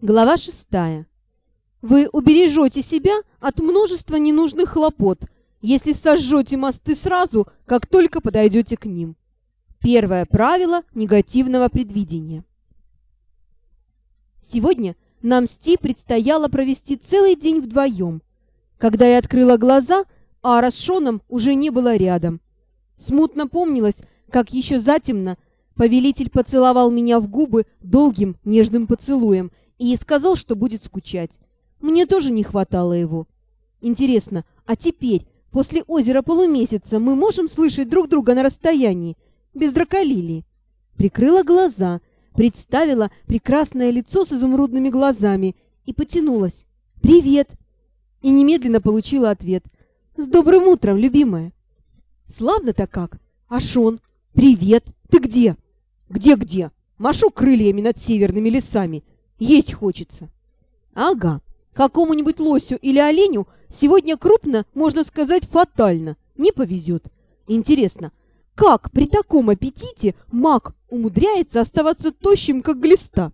Глава шестая. Вы убережете себя от множества ненужных хлопот, если сожжете мосты сразу, как только подойдете к ним. Первое правило негативного предвидения. Сегодня нам с Ти предстояло провести целый день вдвоем. Когда я открыла глаза, Ара с Шоном уже не было рядом. Смутно помнилось, как еще затемно повелитель поцеловал меня в губы долгим нежным поцелуем и сказал, что будет скучать. Мне тоже не хватало его. Интересно, а теперь, после озера полумесяца, мы можем слышать друг друга на расстоянии, без драколилии? Прикрыла глаза, представила прекрасное лицо с изумрудными глазами и потянулась. «Привет!» И немедленно получила ответ. «С добрым утром, любимая!» «Славно-то как! А Шон? Привет! Ты где?» «Где-где? Машу крыльями над северными лесами. Есть хочется!» «Ага, Какому-нибудь лосю или оленю сегодня крупно, можно сказать, фатально. Не повезет. Интересно, как при таком аппетите маг умудряется оставаться тощим, как глиста?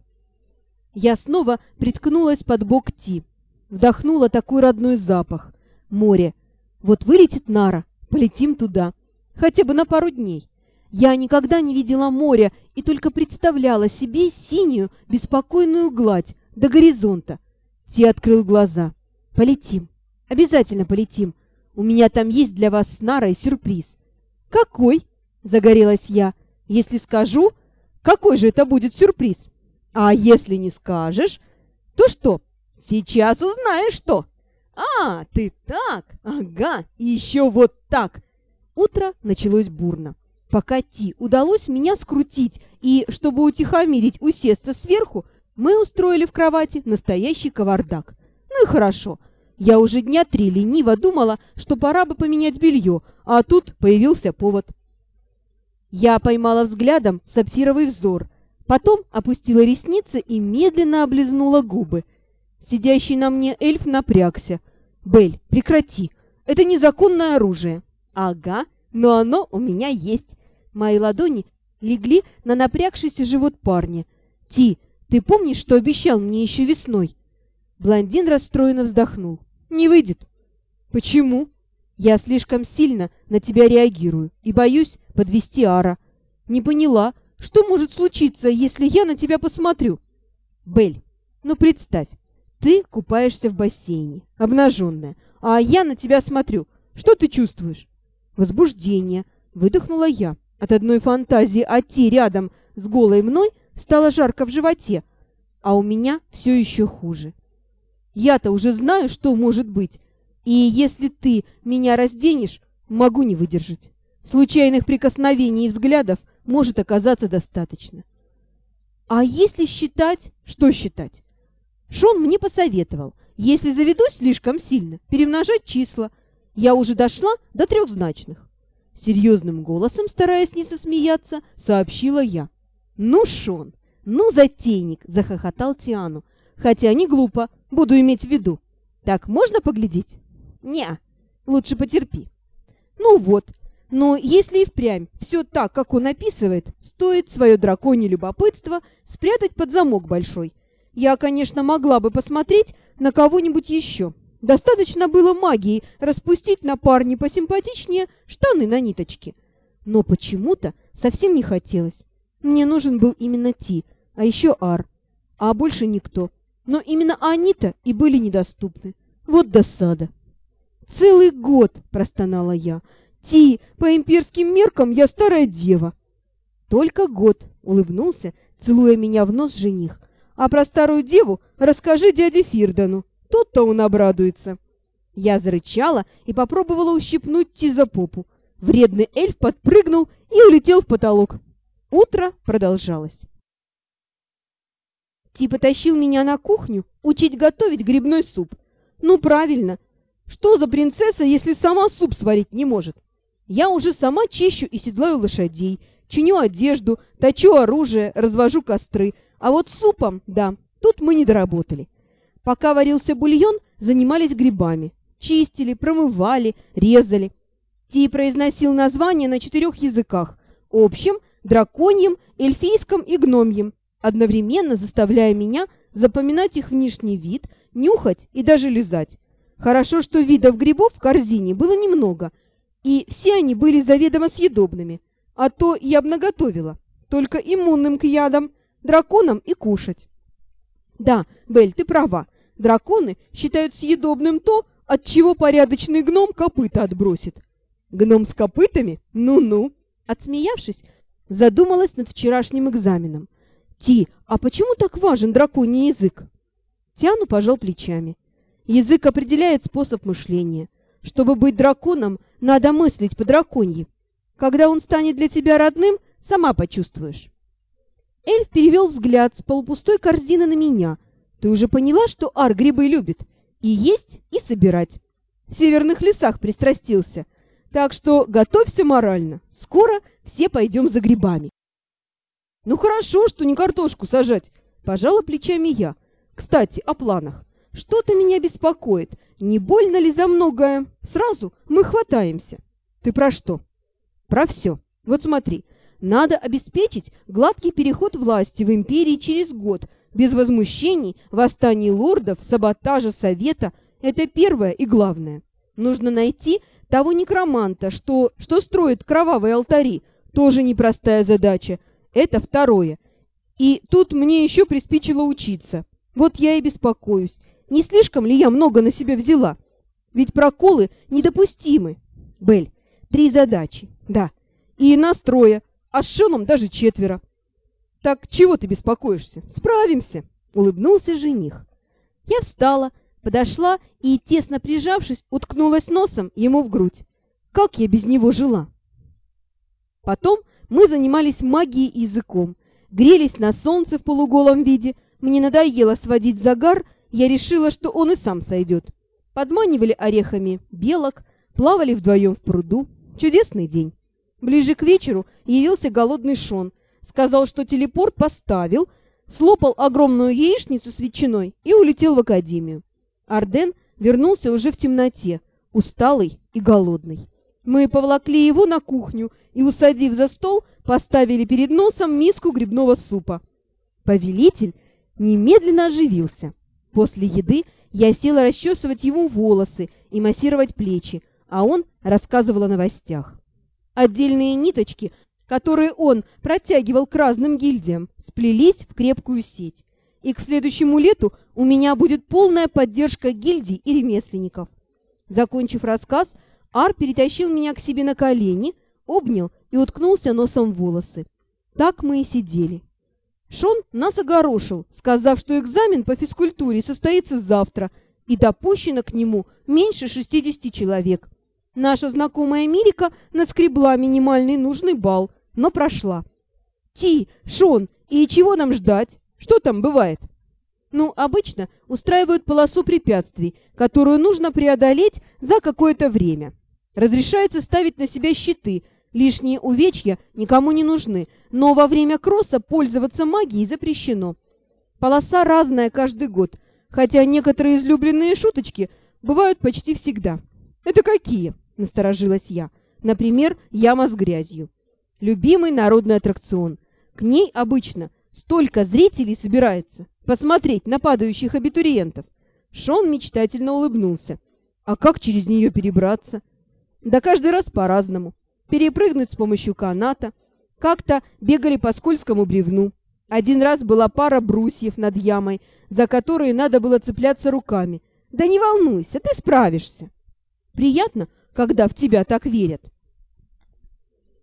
Я снова приткнулась под бок Ти. Вдохнула такой родной запах. Море. Вот вылетит Нара, полетим туда. Хотя бы на пару дней. Я никогда не видела моря и только представляла себе синюю, беспокойную гладь до горизонта, Ти открыл глаза. «Полетим. Обязательно полетим. У меня там есть для вас с Нарой сюрприз». «Какой?» — загорелась я. «Если скажу, какой же это будет сюрприз? А если не скажешь, то что? Сейчас узнаешь что. А, ты так? Ага, и еще вот так». Утро началось бурно. Пока Ти удалось меня скрутить и, чтобы утихомирить, усесться сверху, мы устроили в кровати настоящий кавардак. Ну и хорошо. Я уже дня три лениво думала, что пора бы поменять белье, а тут появился повод. Я поймала взглядом сапфировый взор, потом опустила ресницы и медленно облизнула губы. Сидящий на мне эльф напрягся. «Бель, прекрати! Это незаконное оружие!» «Ага, но оно у меня есть!» Мои ладони легли на напрягшийся живот парня. «Ти, ты помнишь, что обещал мне еще весной?» Блондин расстроенно вздохнул. «Не выйдет». «Почему?» «Я слишком сильно на тебя реагирую и боюсь подвести Ара. Не поняла, что может случиться, если я на тебя посмотрю?» «Бель, ну представь, ты купаешься в бассейне, обнаженная, а я на тебя смотрю. Что ты чувствуешь?» «Возбуждение», — выдохнула я. От одной фантазии о Ти рядом с голой мной — стало жарко в животе, а у меня все еще хуже. Я-то уже знаю, что может быть, и если ты меня разденешь, могу не выдержать. Случайных прикосновений и взглядов может оказаться достаточно. А если считать... Что считать? Шон мне посоветовал, если заведусь слишком сильно, перемножать числа. Я уже дошла до трехзначных. Серьезным голосом, стараясь не сосмеяться, сообщила я. «Ну, Шон, ну, затейник!» – захохотал Тиану. «Хотя не глупо, буду иметь в виду. Так можно поглядеть?» «Не, лучше потерпи». «Ну вот, но если и впрямь все так, как он описывает, стоит свое драконье любопытство спрятать под замок большой. Я, конечно, могла бы посмотреть на кого-нибудь еще. Достаточно было магии распустить на парне посимпатичнее штаны на ниточке. Но почему-то совсем не хотелось. Мне нужен был именно Ти, а еще Ар, а больше никто. Но именно они-то и были недоступны. Вот досада. «Целый год!» – простонала я. «Ти, по имперским меркам я старая дева!» «Только год!» – улыбнулся, целуя меня в нос жених. «А про старую деву расскажи дяде Фирдану, тот-то он обрадуется!» Я зарычала и попробовала ущипнуть Ти за попу. Вредный эльф подпрыгнул и улетел в потолок. Утро продолжалось. Типа тащил меня на кухню учить готовить грибной суп. Ну, правильно. Что за принцесса, если сама суп сварить не может? Я уже сама чищу и седлаю лошадей, чиню одежду, точу оружие, развожу костры. А вот супом, да, тут мы не доработали. Пока варился бульон, занимались грибами. Чистили, промывали, резали. Ти произносил названия на четырех языках. Общем – драконьем, эльфийском и гномьем, одновременно заставляя меня запоминать их внешний вид, нюхать и даже лизать. Хорошо, что видов грибов в корзине было немного, и все они были заведомо съедобными, а то я бы наготовила, только иммунным к ядам, драконам и кушать. Да, Бель, ты права, драконы считают съедобным то, от чего порядочный гном копыта отбросит. Гном с копытами? Ну-ну. Отсмеявшись, задумалась над вчерашним экзаменом. Ти, а почему так важен драконий язык? Тяну пожал плечами. Язык определяет способ мышления. Чтобы быть драконом, надо мыслить по-драконьи. Когда он станет для тебя родным, сама почувствуешь. Эльф перевел взгляд с полупустой корзины на меня. Ты уже поняла, что Ар грибы любит? И есть, и собирать. В северных лесах пристрастился. Так что готовься морально. Скоро все пойдем за грибами. Ну хорошо, что не картошку сажать. Пожала плечами я. Кстати, о планах. Что-то меня беспокоит. Не больно ли за многое? Сразу мы хватаемся. Ты про что? Про все. Вот смотри. Надо обеспечить гладкий переход власти в империи через год, без возмущений, восстаний лордов, саботажа совета. Это первое и главное. Нужно найти того некроманта, что, что строит кровавые алтари. Тоже непростая задача. Это второе. И тут мне еще приспичило учиться. Вот я и беспокоюсь. Не слишком ли я много на себя взяла? Ведь проколы недопустимы. Бель, три задачи, да. И настроя, а с Шоном даже четверо. Так чего ты беспокоишься? Справимся, улыбнулся жених. Я встала, подошла и, тесно прижавшись, уткнулась носом ему в грудь. Как я без него жила? Потом мы занимались магией и языком, грелись на солнце в полуголом виде. Мне надоело сводить загар, я решила, что он и сам сойдет. Подманивали орехами белок, плавали вдвоем в пруду. Чудесный день. Ближе к вечеру явился голодный Шон. Сказал, что телепорт поставил, слопал огромную яичницу с ветчиной и улетел в академию. Арден вернулся уже в темноте, усталый и голодный. Мы поволокли его на кухню и, усадив за стол, поставили перед носом миску грибного супа. Повелитель немедленно оживился. После еды я села расчесывать ему волосы и массировать плечи, а он рассказывал о новостях. Отдельные ниточки, которые он протягивал к разным гильдиям, сплелись в крепкую сеть. И к следующему лету у меня будет полная поддержка гильдий и ремесленников. Закончив рассказ, Ар перетащил меня к себе на колени, обнял и уткнулся носом в волосы. Так мы и сидели. Шон нас огорошил, сказав, что экзамен по физкультуре состоится завтра, и допущено к нему меньше 60 человек. Наша знакомая Мирика наскребла минимальный нужный балл, но прошла. Ти, Шон, и чего нам ждать? Что там бывает? Ну, обычно устраивают полосу препятствий, которую нужно преодолеть за какое-то время. Разрешается ставить на себя щиты, лишние увечья никому не нужны, но во время кросса пользоваться магией запрещено. Полоса разная каждый год, хотя некоторые излюбленные шуточки бывают почти всегда. «Это какие?» – насторожилась я. «Например, яма с грязью. Любимый народный аттракцион. К ней обычно столько зрителей собирается посмотреть на падающих абитуриентов». Шон мечтательно улыбнулся. «А как через нее перебраться?» Да каждый раз по-разному. Перепрыгнуть с помощью каната. Как-то бегали по скользкому бревну. Один раз была пара брусьев над ямой, за которые надо было цепляться руками. Да не волнуйся, ты справишься. Приятно, когда в тебя так верят.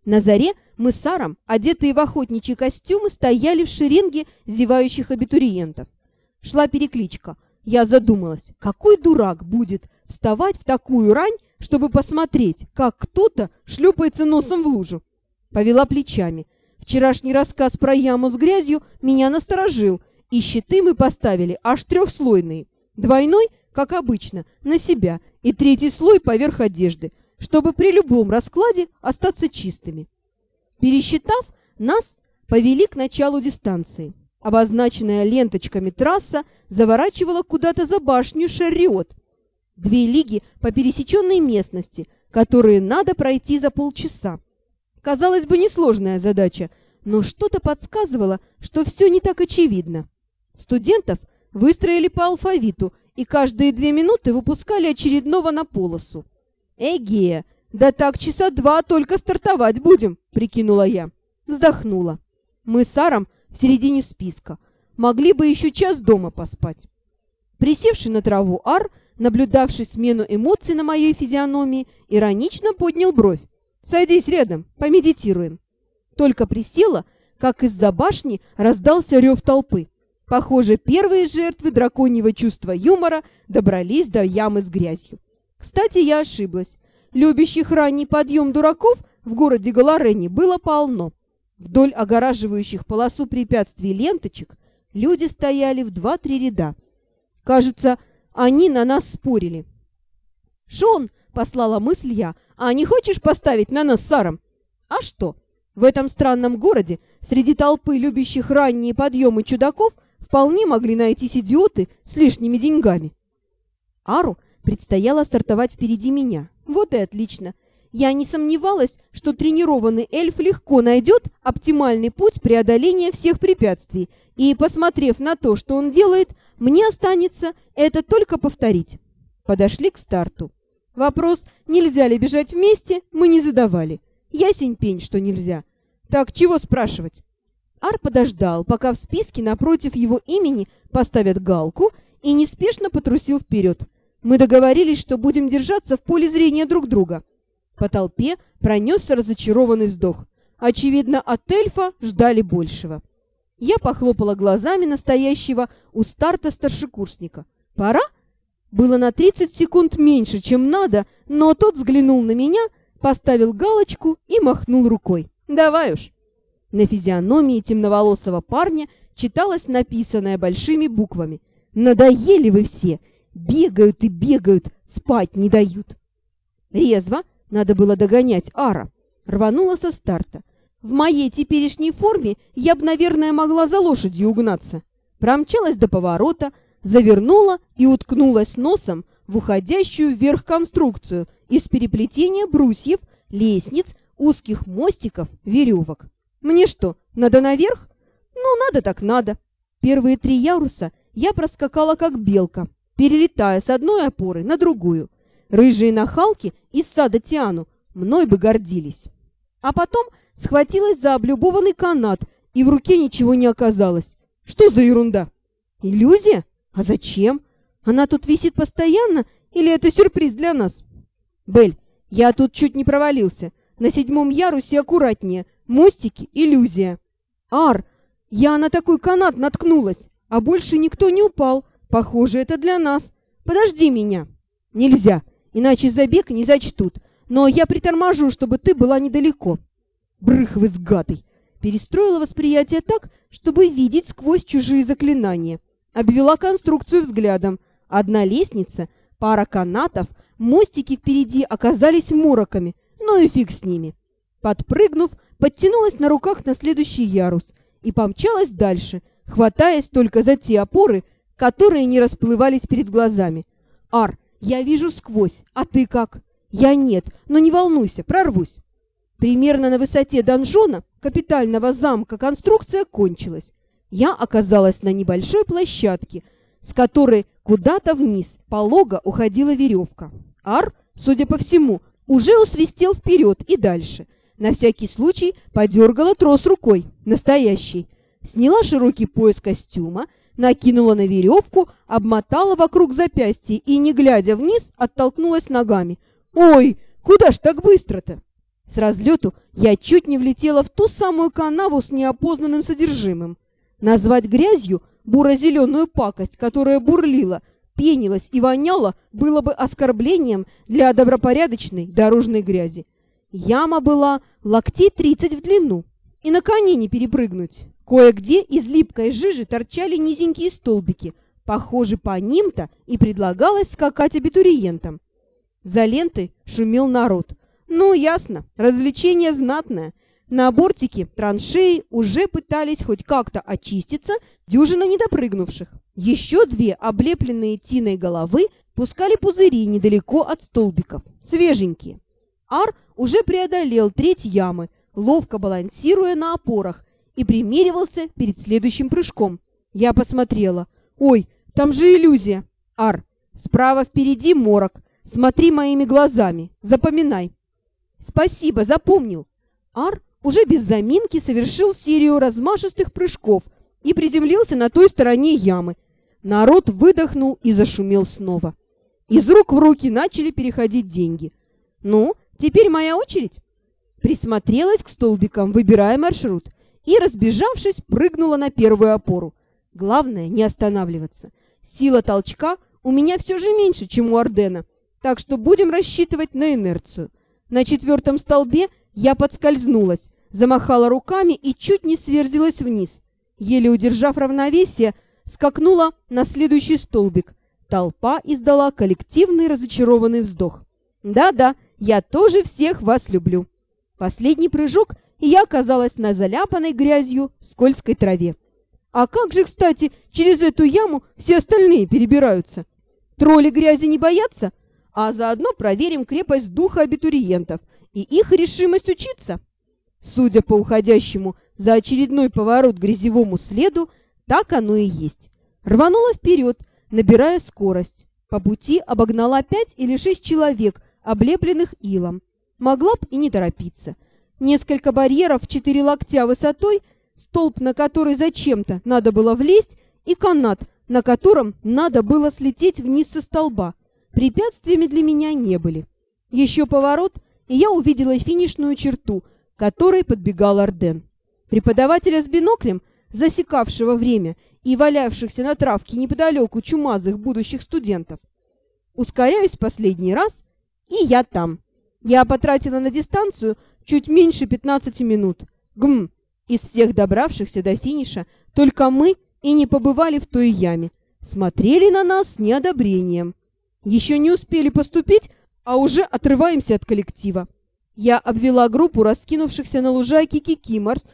На заре мы с Саром, одетые в охотничьи костюмы, стояли в шеренге зевающих абитуриентов. Шла перекличка. Я задумалась, какой дурак будет вставать в такую рань, чтобы посмотреть, как кто-то шлепается носом в лужу. Повела плечами. Вчерашний рассказ про яму с грязью меня насторожил, и щиты мы поставили аж трехслойные. Двойной, как обычно, на себя, и третий слой поверх одежды, чтобы при любом раскладе остаться чистыми. Пересчитав, нас повели к началу дистанции. Обозначенная ленточками трасса заворачивала куда-то за башню Шарриот, Две лиги по пересеченной местности, которые надо пройти за полчаса. Казалось бы, несложная задача, но что-то подсказывало, что все не так очевидно. Студентов выстроили по алфавиту и каждые две минуты выпускали очередного на полосу. «Эге, да так часа два только стартовать будем», — прикинула я. Вздохнула. Мы с Аром в середине списка. Могли бы еще час дома поспать. Присевший на траву Ар, наблюдавший смену эмоций на моей физиономии, иронично поднял бровь. «Садись рядом, помедитируем». Только присела, как из-за башни раздался рев толпы. Похоже, первые жертвы драконьего чувства юмора добрались до ямы с грязью. Кстати, я ошиблась. Любящих ранний подъем дураков в городе Галарене было полно. Вдоль огораживающих полосу препятствий ленточек люди стояли в два-три ряда. Кажется, они на нас спорили. «Шон!» — послала мысль я. «А не хочешь поставить на нас Саром?» «А что? В этом странном городе среди толпы любящих ранние подъемы чудаков вполне могли найтись идиоты с лишними деньгами». Ару предстояло стартовать впереди меня. Вот и отлично. Я не сомневалась, что тренированный эльф легко найдет оптимальный путь преодоления всех препятствий, и, посмотрев на то, что он делает, мне останется это только повторить. Подошли к старту. Вопрос, нельзя ли бежать вместе, мы не задавали. Ясень пень, что нельзя. Так чего спрашивать? Ар подождал, пока в списке напротив его имени поставят галку, и неспешно потрусил вперед. Мы договорились, что будем держаться в поле зрения друг друга. По толпе пронесся разочарованный вздох. Очевидно, от эльфа ждали большего. Я похлопала глазами настоящего у старта старшекурсника. «Пора?» Было на 30 секунд меньше, чем надо, но тот взглянул на меня, поставил галочку и махнул рукой. «Давай уж!» На физиономии темноволосого парня читалось написанное большими буквами. «Надоели вы все! Бегают и бегают, спать не дают!» Резво, надо было догонять Ара. Рванула со старта. В моей теперешней форме я бы, наверное, могла за лошадью угнаться. Промчалась до поворота, завернула и уткнулась носом в уходящую вверх конструкцию из переплетения брусьев, лестниц, узких мостиков, веревок. Мне что, надо наверх? Ну, надо так надо. Первые три яруса я проскакала как белка, перелетая с одной опоры на другую. Рыжие нахалки из сада Тиану мной бы гордились. А потом схватилась за облюбованный канат, и в руке ничего не оказалось. Что за ерунда? Иллюзия? А зачем? Она тут висит постоянно, или это сюрприз для нас? Бель, я тут чуть не провалился. На седьмом ярусе аккуратнее. Мостики — иллюзия. Ар, я на такой канат наткнулась, а больше никто не упал. Похоже, это для нас. Подожди меня. Нельзя иначе забег не зачтут. Но я приторможу, чтобы ты была недалеко. Брых вы с гадой! Перестроила восприятие так, чтобы видеть сквозь чужие заклинания. Обвела конструкцию взглядом. Одна лестница, пара канатов, мостики впереди оказались мороками. Ну и фиг с ними. Подпрыгнув, подтянулась на руках на следующий ярус и помчалась дальше, хватаясь только за те опоры, которые не расплывались перед глазами. Ар, я вижу сквозь, а ты как? Я нет, но не волнуйся, прорвусь. Примерно на высоте донжона капитального замка конструкция кончилась. Я оказалась на небольшой площадке, с которой куда-то вниз полого уходила веревка. Ар, судя по всему, уже усвистел вперед и дальше. На всякий случай подергала трос рукой, настоящий. Сняла широкий пояс костюма, накинула на веревку, обмотала вокруг запястья и, не глядя вниз, оттолкнулась ногами. «Ой, куда ж так быстро-то?» С разлету я чуть не влетела в ту самую канаву с неопознанным содержимым. Назвать грязью буро-зеленую пакость, которая бурлила, пенилась и воняла, было бы оскорблением для добропорядочной дорожной грязи. Яма была локтей тридцать в длину, и на коне не перепрыгнуть. Кое-где из липкой жижи торчали низенькие столбики. Похоже, по ним-то и предлагалось скакать абитуриентам. За лентой шумел народ. Ну, ясно, развлечение знатное. На бортике траншеи уже пытались хоть как-то очиститься дюжина недопрыгнувших. Еще две облепленные тиной головы пускали пузыри недалеко от столбиков, свеженькие. Ар уже преодолел треть ямы, ловко балансируя на опорах, и примеривался перед следующим прыжком. Я посмотрела. Ой, Там же иллюзия. Ар, справа впереди морок. Смотри моими глазами. Запоминай. Спасибо, запомнил. Ар уже без заминки совершил серию размашистых прыжков и приземлился на той стороне ямы. Народ выдохнул и зашумел снова. Из рук в руки начали переходить деньги. «Ну, теперь моя очередь?» Присмотрелась к столбикам, выбирая маршрут, и, разбежавшись, прыгнула на первую опору. Главное, не останавливаться. Сила толчка у меня все же меньше, чем у Ордена, так что будем рассчитывать на инерцию. На четвертом столбе я подскользнулась, замахала руками и чуть не сверзилась вниз. Еле удержав равновесие, скакнула на следующий столбик. Толпа издала коллективный разочарованный вздох. «Да-да, я тоже всех вас люблю». Последний прыжок, и я оказалась на заляпанной грязью скользкой траве. А как же, кстати, через эту яму все остальные перебираются? Тролли грязи не боятся? А заодно проверим крепость духа абитуриентов и их решимость учиться. Судя по уходящему за очередной поворот грязевому следу, так оно и есть. Рванула вперед, набирая скорость. По пути обогнала пять или шесть человек, облепленных илом. Могла б и не торопиться. Несколько барьеров четыре локтя высотой, столб, на который зачем-то надо было влезть, и канат, на котором надо было слететь вниз со столба. Препятствиями для меня не были. Еще поворот, и я увидела финишную черту, которой подбегал Орден. Преподавателя с биноклем, засекавшего время и валявшихся на травке неподалеку чумазых будущих студентов. Ускоряюсь последний раз, и я там. Я потратила на дистанцию чуть меньше 15 минут. Гм, из всех добравшихся до финиша только мы и не побывали в той яме. Смотрели на нас с неодобрением. Еще не успели поступить, а уже отрываемся от коллектива. Я обвела группу раскинувшихся на лужайке кикиморс,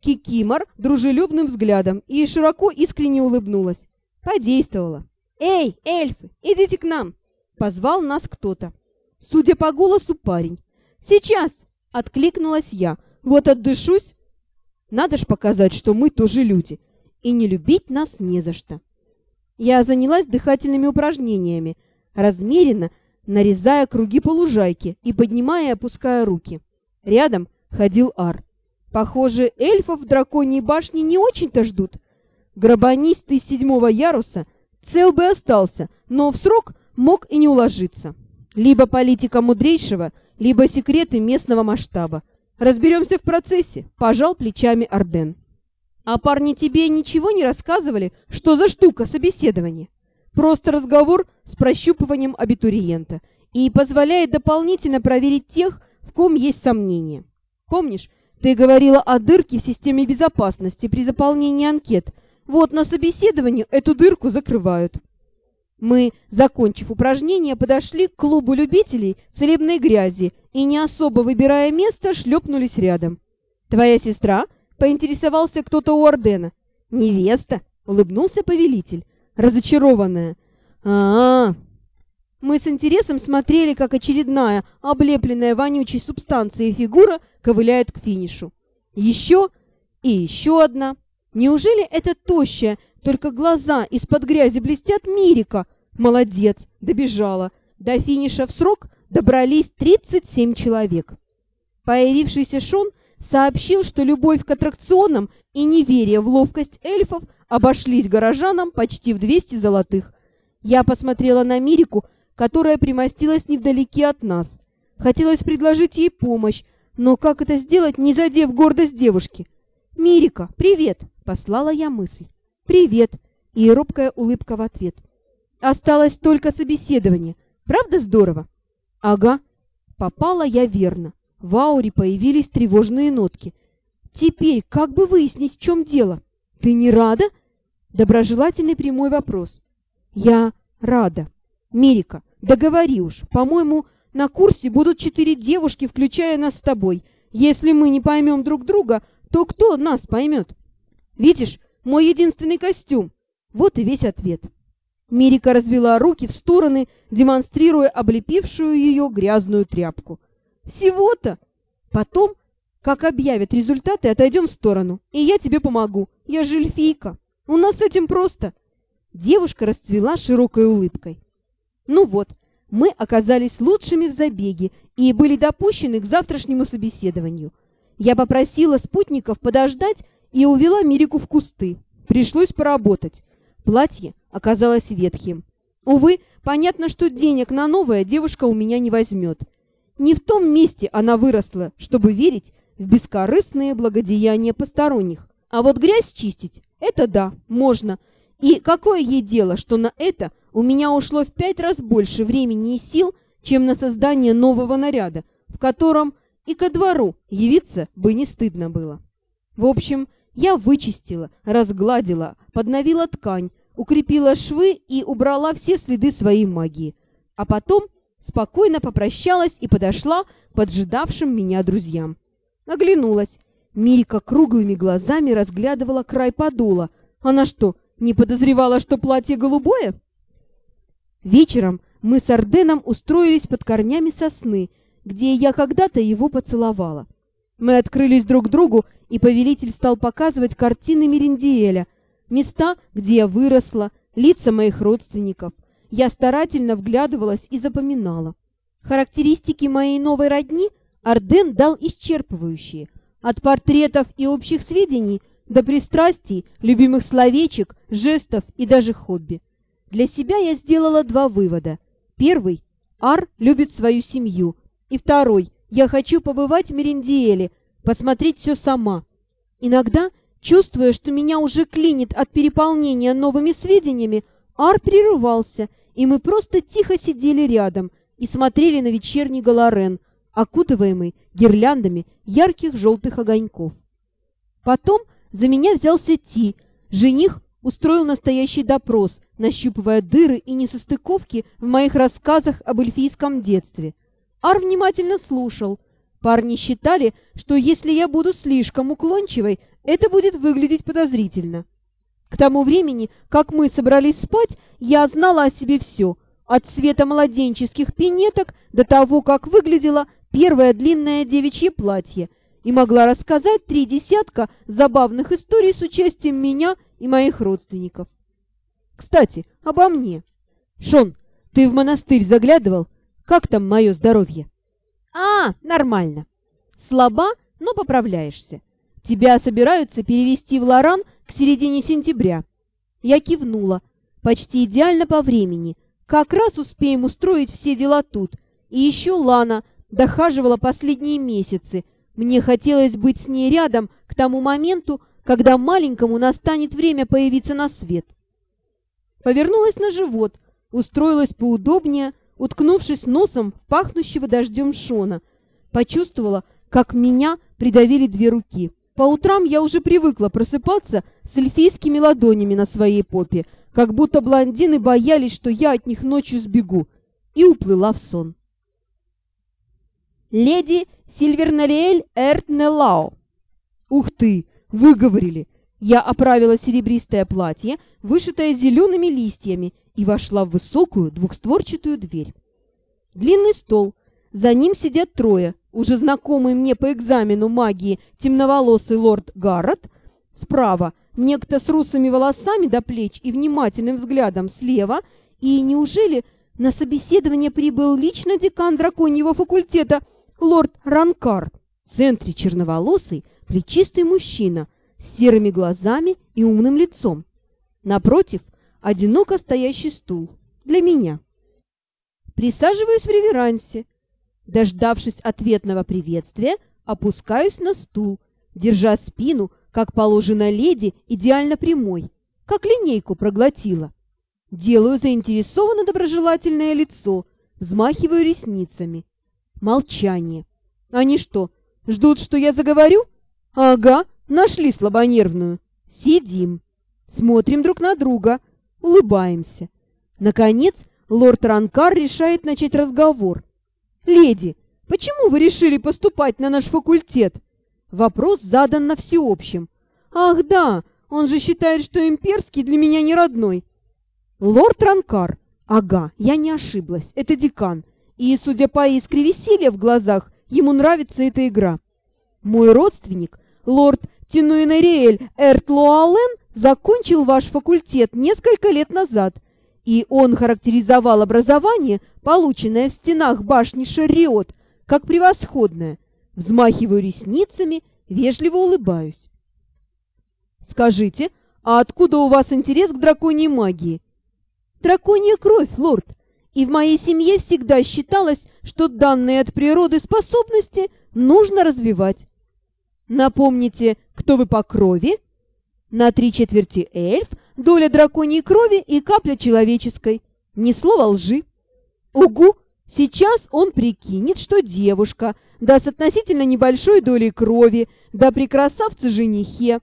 Кикимор дружелюбным взглядом и широко искренне улыбнулась. Подействовала. «Эй, эльфы, идите к нам!» Позвал нас кто-то. Судя по голосу, парень. «Сейчас!» — откликнулась я. «Вот отдышусь!» Надо ж показать, что мы тоже люди. И не любить нас не за что. Я занялась дыхательными упражнениями, размеренно нарезая круги по лужайке и поднимая и опуская руки. Рядом ходил Ар. Похоже, эльфов в драконьей башне не очень-то ждут. Гробанист седьмого яруса цел бы остался, но в срок мог и не уложиться. Либо политика мудрейшего, либо секреты местного масштаба. Разберемся в процессе, пожал плечами Орден. А парни тебе ничего не рассказывали, что за штука собеседование? Просто разговор с прощупыванием абитуриента и позволяет дополнительно проверить тех, в ком есть сомнения. Помнишь, ты говорила о дырке в системе безопасности при заполнении анкет. Вот на собеседовании эту дырку закрывают. Мы, закончив упражнение, подошли к клубу любителей целебной грязи и, не особо выбирая место, шлепнулись рядом. «Твоя сестра?» — поинтересовался кто-то у Ордена. «Невеста?» — улыбнулся повелитель, разочарованная. а, -а, -а мы с интересом смотрели, как очередная, облепленная вонючей субстанцией фигура ковыляет к финишу. Еще и еще одна. Неужели это тощая, только глаза из-под грязи блестят Мирика? Молодец, добежала. До финиша в срок добрались 37 человек. Появившийся Шон сообщил, что любовь к аттракционам и неверие в ловкость эльфов обошлись горожанам почти в 200 золотых. Я посмотрела на Мирику, которая примостилась невдалеке от нас. Хотелось предложить ей помощь, но как это сделать, не задев гордость девушки? «Мирика, привет!» — послала я мысль. «Привет!» — и робкая улыбка в ответ. «Осталось только собеседование. Правда здорово?» «Ага». Попала я верно. В ауре появились тревожные нотки. «Теперь как бы выяснить, в чем дело? Ты не рада?» Доброжелательный прямой вопрос. «Я рада». «Мирика, договори уж. По-моему, на курсе будут четыре девушки, включая нас с тобой. Если мы не поймем друг друга, то кто нас поймет? Видишь, мой единственный костюм. Вот и весь ответ». Мирика развела руки в стороны, демонстрируя облепившую ее грязную тряпку. «Всего-то! Потом, как объявят результаты, отойдем в сторону, и я тебе помогу. Я же эльфийка. У нас с этим просто». Девушка расцвела широкой улыбкой. Ну вот, мы оказались лучшими в забеге и были допущены к завтрашнему собеседованию. Я попросила спутников подождать и увела Мирику в кусты. Пришлось поработать. Платье оказалось ветхим. Увы, понятно, что денег на новое девушка у меня не возьмет. Не в том месте она выросла, чтобы верить в бескорыстные благодеяния посторонних. А вот грязь чистить – это да, можно. И какое ей дело, что на это у меня ушло в пять раз больше времени и сил, чем на создание нового наряда, в котором и ко двору явиться бы не стыдно было. В общем, я вычистила, разгладила, подновила ткань, укрепила швы и убрала все следы своей магии. А потом спокойно попрощалась и подошла к поджидавшим меня друзьям. Оглянулась. Мирика круглыми глазами разглядывала край подола. Она что, не подозревала, что платье голубое? Вечером мы с Арденом устроились под корнями сосны, где я когда-то его поцеловала. Мы открылись друг другу, и повелитель стал показывать картины Мериндиэля, места, где я выросла, лица моих родственников. Я старательно вглядывалась и запоминала. Характеристики моей новой родни Арден дал исчерпывающие. От портретов и общих сведений до пристрастий, любимых словечек, жестов и даже хобби. Для себя я сделала два вывода. Первый – Ар любит свою семью. И второй – я хочу побывать в Мериндиэле, посмотреть все сама. Иногда, чувствуя, что меня уже клинит от переполнения новыми сведениями, Ар прерывался – и мы просто тихо сидели рядом и смотрели на вечерний Галарен, окутываемый гирляндами ярких желтых огоньков. Потом за меня взялся Ти. Жених устроил настоящий допрос, нащупывая дыры и несостыковки в моих рассказах об эльфийском детстве. Ар внимательно слушал. Парни считали, что если я буду слишком уклончивой, это будет выглядеть подозрительно. К тому времени, как мы собрались спать, я знала о себе все, от цвета младенческих пинеток до того, как выглядело первое длинное девичье платье, и могла рассказать три десятка забавных историй с участием меня и моих родственников. Кстати, обо мне. Шон, ты в монастырь заглядывал? Как там мое здоровье? А, нормально. Слаба, но поправляешься. Тебя собираются перевести в Лоран к середине сентября. Я кивнула. Почти идеально по времени. Как раз успеем устроить все дела тут. И еще Лана дохаживала последние месяцы. Мне хотелось быть с ней рядом к тому моменту, когда маленькому настанет время появиться на свет. Повернулась на живот, устроилась поудобнее, уткнувшись носом в пахнущего дождем Шона. Почувствовала, как меня придавили две руки. По утрам я уже привыкла просыпаться с эльфийскими ладонями на своей попе, как будто блондины боялись, что я от них ночью сбегу, и уплыла в сон. Леди Сильверналиэль Эртнелао. Ух ты, выговорили! Я оправила серебристое платье, вышитое зелеными листьями, и вошла в высокую двухстворчатую дверь. Длинный стол, за ним сидят трое, уже знакомый мне по экзамену магии темноволосый лорд Гаррет, справа некто с русыми волосами до плеч и внимательным взглядом слева, и неужели на собеседование прибыл лично декан драконьего факультета лорд Ранкар, в центре черноволосый, плечистый мужчина с серыми глазами и умным лицом. Напротив, одиноко стоящий стул для меня. Присаживаюсь в реверансе, Дождавшись ответного приветствия, опускаюсь на стул, держа спину, как положено леди, идеально прямой, как линейку проглотила. Делаю заинтересованно доброжелательное лицо, взмахиваю ресницами. Молчание. Они что, ждут, что я заговорю? Ага, нашли слабонервную. Сидим. Смотрим друг на друга, улыбаемся. Наконец, лорд Ранкар решает начать разговор. «Леди, почему вы решили поступать на наш факультет?» Вопрос задан на всеобщем. «Ах да, он же считает, что имперский для меня не родной». «Лорд Ранкар». «Ага, я не ошиблась, это декан. И, судя по искре веселья в глазах, ему нравится эта игра. Мой родственник, лорд Тинуинариэль Эртлуален, закончил ваш факультет несколько лет назад, и он характеризовал образование, полученное в стенах башни Шарриот, как превосходное. Взмахиваю ресницами, вежливо улыбаюсь. «Скажите, а откуда у вас интерес к драконьей магии?» «Драконья кровь, лорд, и в моей семье всегда считалось, что данные от природы способности нужно развивать. Напомните, кто вы по крови?» На три четверти эльф, доля драконьей крови и капля человеческой. Ни слова лжи. Угу, сейчас он прикинет, что девушка, да с относительно небольшой долей крови, да при красавце-женихе.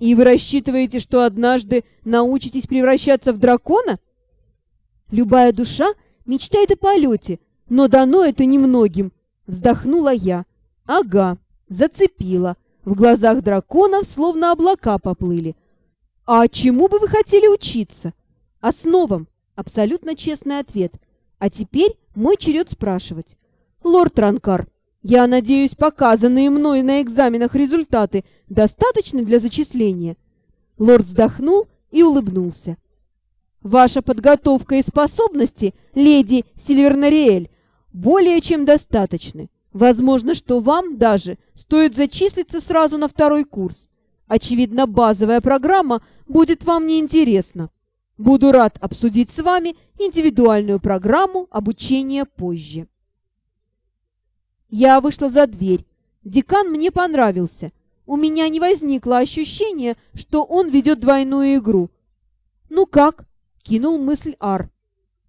И вы рассчитываете, что однажды научитесь превращаться в дракона? Любая душа мечтает о полете, но дано это немногим. Вздохнула я. Ага, зацепила. В глазах драконов словно облака поплыли. «А чему бы вы хотели учиться?» «Основам», — абсолютно честный ответ. А теперь мой черед спрашивать. «Лорд Ранкар, я надеюсь, показанные мной на экзаменах результаты достаточны для зачисления?» Лорд вздохнул и улыбнулся. «Ваша подготовка и способности, леди Сильвернариэль, более чем достаточны. Возможно, что вам даже стоит зачислиться сразу на второй курс. Очевидно, базовая программа будет вам неинтересна. Буду рад обсудить с вами индивидуальную программу обучения позже. Я вышла за дверь. Декан мне понравился. У меня не возникло ощущения, что он ведет двойную игру. «Ну как?» — кинул мысль Ар.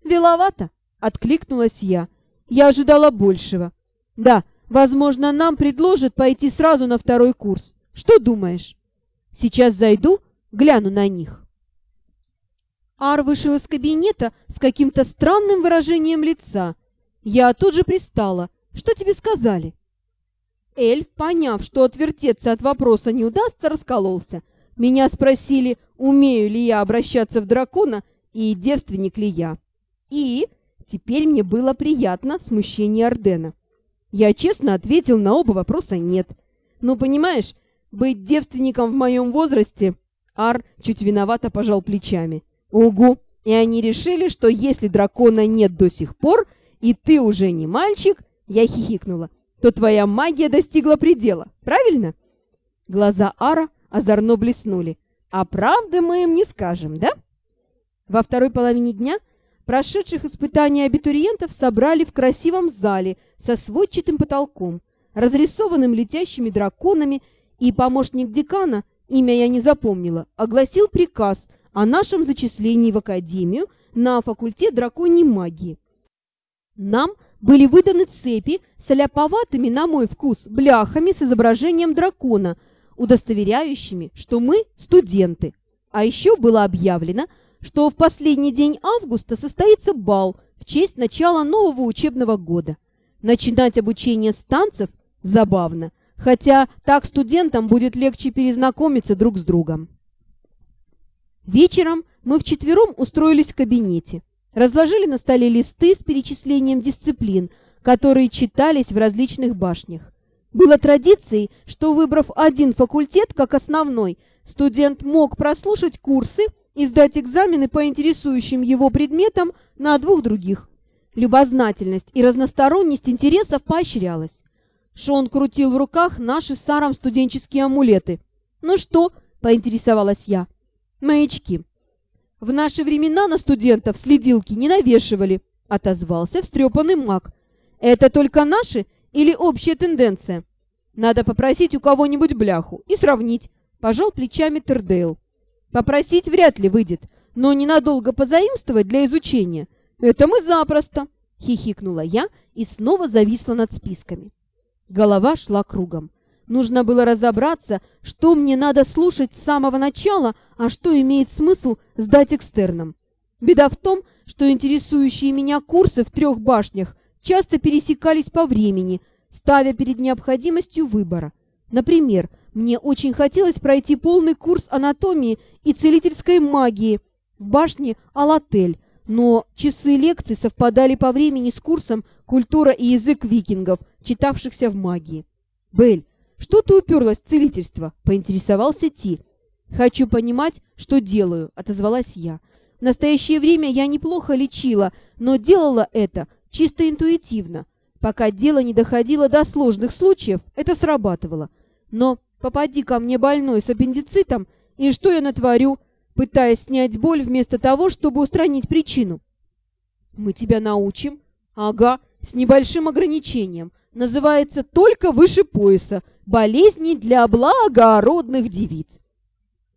«Веловато?» — откликнулась я. «Я ожидала большего». Да, возможно, нам предложат пойти сразу на второй курс. Что думаешь? Сейчас зайду, гляну на них. Ар вышел из кабинета с каким-то странным выражением лица. Я тут же пристала. Что тебе сказали? Эльф, поняв, что отвертеться от вопроса не удастся, раскололся. Меня спросили, умею ли я обращаться в дракона и девственник ли я. И теперь мне было приятно смущение Ордена. Я честно ответил на оба вопроса «нет». Ну, понимаешь, быть девственником в моем возрасте... Ар чуть виновато пожал плечами. Угу. И они решили, что если дракона нет до сих пор, и ты уже не мальчик, я хихикнула, то твоя магия достигла предела, правильно? Глаза Ара озорно блеснули. А правды мы им не скажем, да? Во второй половине дня Прошедших испытания абитуриентов собрали в красивом зале со сводчатым потолком, разрисованным летящими драконами, и помощник декана, имя я не запомнила, огласил приказ о нашем зачислении в академию на факультет драконьей магии. Нам были выданы цепи с ляповатыми, на мой вкус, бляхами с изображением дракона, удостоверяющими, что мы студенты. А еще было объявлено, что в последний день августа состоится бал в честь начала нового учебного года. Начинать обучение с танцев забавно, хотя так студентам будет легче перезнакомиться друг с другом. Вечером мы вчетвером устроились в кабинете. Разложили на столе листы с перечислением дисциплин, которые читались в различных башнях. Было традицией, что, выбрав один факультет как основной, студент мог прослушать курсы и сдать экзамены по интересующим его предметам на двух других. Любознательность и разносторонность интересов поощрялась. Шон крутил в руках наши с Саром студенческие амулеты. «Ну что?» — поинтересовалась я. «Маячки». «В наши времена на студентов следилки не навешивали», — отозвался встрепанный маг. «Это только наши или общая тенденция?» «Надо попросить у кого-нибудь бляху и сравнить», — пожал плечами Тердейл. Попросить вряд ли выйдет, но ненадолго позаимствовать для изучения — это мы запросто!» — хихикнула я и снова зависла над списками. Голова шла кругом. Нужно было разобраться, что мне надо слушать с самого начала, а что имеет смысл сдать экстерном. Беда в том, что интересующие меня курсы в трех башнях часто пересекались по времени, ставя перед необходимостью выбора. Например, мне очень хотелось пройти полный курс анатомии и целительской магии в башне Алатель, но часы лекций совпадали по времени с курсом «Культура и язык викингов», читавшихся в магии. «Белль, что ты уперлась в целительство?» — поинтересовался Ти. «Хочу понимать, что делаю», — отозвалась я. «В настоящее время я неплохо лечила, но делала это чисто интуитивно. Пока дело не доходило до сложных случаев, это срабатывало. Но попади ко мне больной с аппендицитом, и что я натворю, пытаясь снять боль вместо того, чтобы устранить причину? Мы тебя научим. Ага, с небольшим ограничением. Называется «Только выше пояса. Болезни для благородных девиц».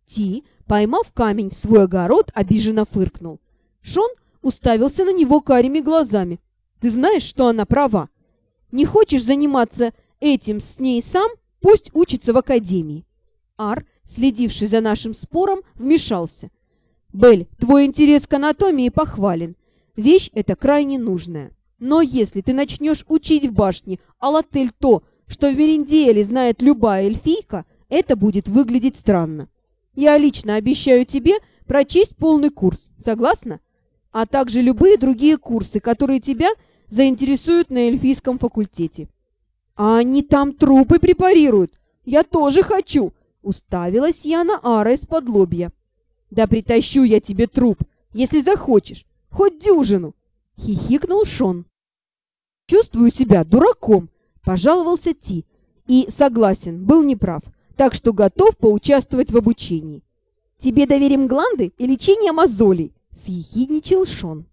Ти, поймав камень в свой огород, обиженно фыркнул. Шон уставился на него карими глазами. «Ты знаешь, что она права? Не хочешь заниматься этим с ней сам? Пусть учится в академии». Ар, следивший за нашим спором, вмешался. «Белль, твой интерес к анатомии похвален. Вещь эта крайне нужная. Но если ты начнешь учить в башне Алатель то, что в Мериндиэле знает любая эльфийка, это будет выглядеть странно. Я лично обещаю тебе прочесть полный курс. Согласна? А также любые другие курсы, которые тебя заинтересуют на эльфийском факультете. А они там трупы препарируют. Я тоже хочу. Уставилась я на Ара из-под лобья. Да притащу я тебе труп, если захочешь. Хоть дюжину. Хихикнул Шон. Чувствую себя дураком, пожаловался Ти. И согласен, был неправ так что готов поучаствовать в обучении. Тебе доверим гланды и лечение мозолей, съехидничал Шон.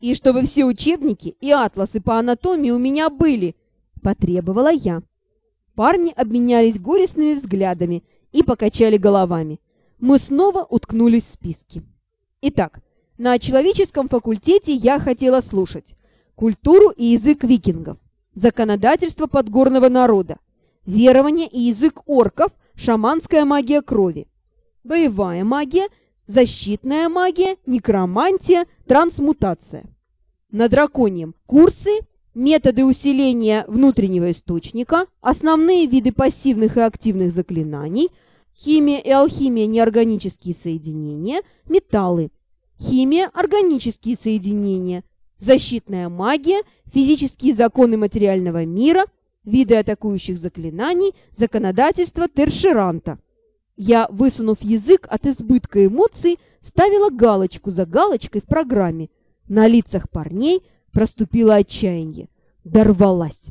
И чтобы все учебники и атласы по анатомии у меня были, потребовала я. Парни обменялись горестными взглядами и покачали головами. Мы снова уткнулись в списки. Итак, на человеческом факультете я хотела слушать культуру и язык викингов, законодательство подгорного народа, верование и язык орков, шаманская магия крови, боевая магия, защитная магия, некромантия, трансмутация. На драконьем курсы, методы усиления внутреннего источника, основные виды пассивных и активных заклинаний, химия и алхимия неорганические соединения, металлы, химия органические соединения, защитная магия, физические законы материального мира – виды атакующих заклинаний, законодательство Тершеранта. Я, высунув язык от избытка эмоций, ставила галочку за галочкой в программе. На лицах парней проступило отчаяние. Дорвалась.